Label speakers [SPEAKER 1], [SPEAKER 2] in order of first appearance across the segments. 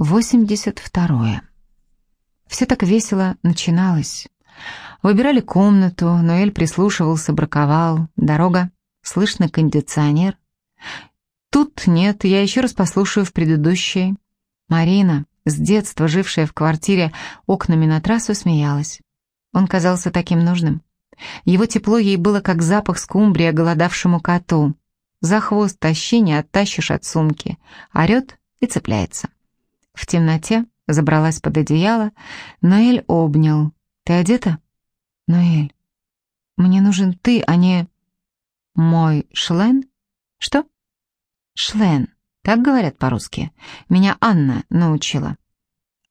[SPEAKER 1] 82. Все так весело начиналось. Выбирали комнату, Ноэль прислушивался, браковал. Дорога, слышно кондиционер. Тут нет, я еще раз послушаю в предыдущей. Марина, с детства жившая в квартире окнами на трассу, смеялась. Он казался таким нужным. Его тепло ей было как запах скумбрия голодавшему коту. За хвост тащи, не оттащишь от сумки. Орет и цепляется. В темноте забралась под одеяло. Ноэль обнял. «Ты одета?» «Ноэль, мне нужен ты, а не...» «Мой шлен?» «Что?» «Шлен. Так говорят по-русски. Меня Анна научила».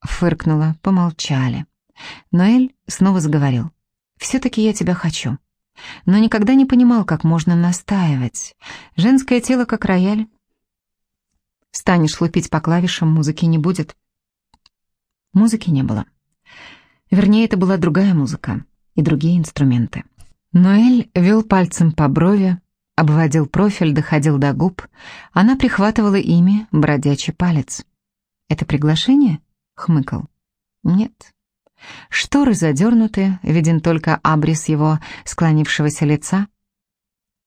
[SPEAKER 1] Фыркнула, помолчали. Ноэль снова заговорил. «Все-таки я тебя хочу. Но никогда не понимал, как можно настаивать. Женское тело как рояль. Станешь лупить по клавишам, музыки не будет». Музыки не было. Вернее, это была другая музыка и другие инструменты. Ноэль вел пальцем по брови, обводил профиль, доходил до губ. Она прихватывала ими бродячий палец. «Это приглашение?» — хмыкал. «Нет». Шторы задернуты, виден только абрис его склонившегося лица.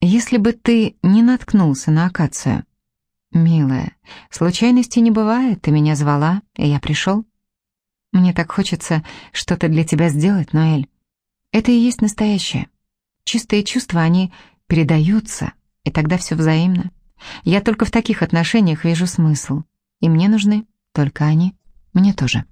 [SPEAKER 1] «Если бы ты не наткнулся на акацию...» «Милая, случайности не бывает, ты меня звала, и я пришел». «Мне так хочется что-то для тебя сделать, Ноэль. Это и есть настоящее. Чистые чувства, они передаются, и тогда все взаимно. Я только в таких отношениях вижу смысл. И мне нужны только они. Мне тоже.